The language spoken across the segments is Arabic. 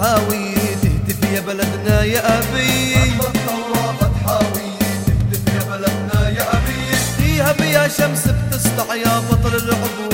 تحاوي تهتف يا بلدنا يا أبي. الطوافة تهتف يا بلدنا يا أبي. فيها بيا شمس بتسطع يا بطل العبور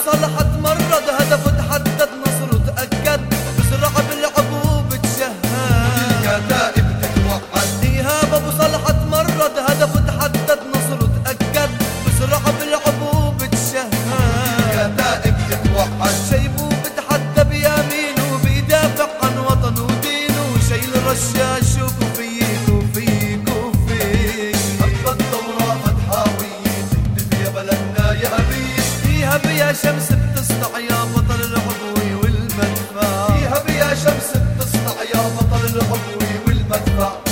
وصلحت مرة هدف تحدد نصره تأكد. بسرعة بيلعب وبتشهد كتائب تتوحد. إيهاب أبو صلحت مرة هدف تحدد نصره تأكد. بسرعة بيلعب وبتشهد كتائب تتوحد. شيبو بتحدى بيمينه بيدافع عن وطنه ودينه شايل رشاش وكفر يا شمس بتسطع يا بطل العضوي والمدفع. يا شمس بتسطع يا بطل العضوي والمدفع.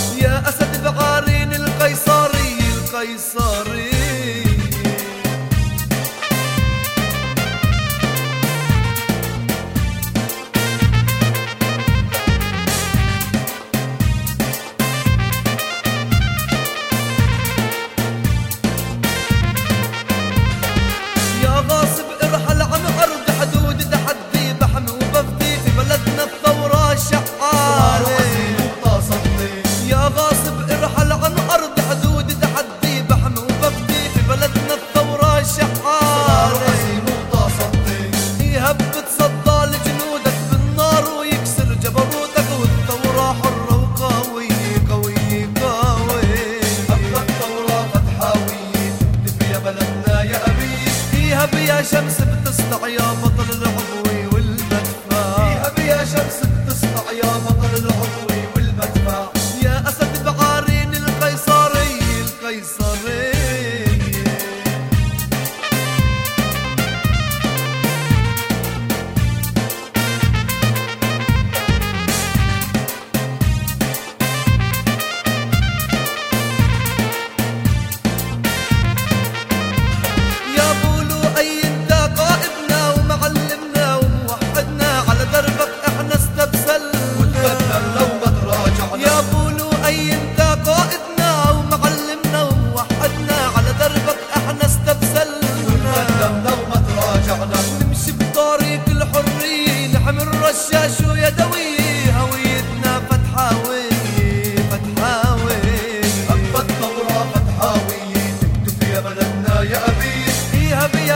فيها بيا شمس بتسطع يا بطل العضوي والمدفع فيها بيا شمس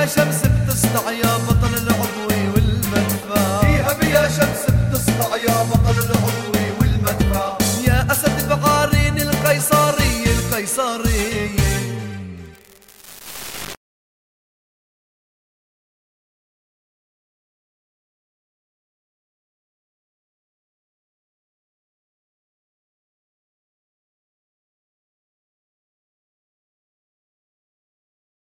شمس بتسطع يا بطل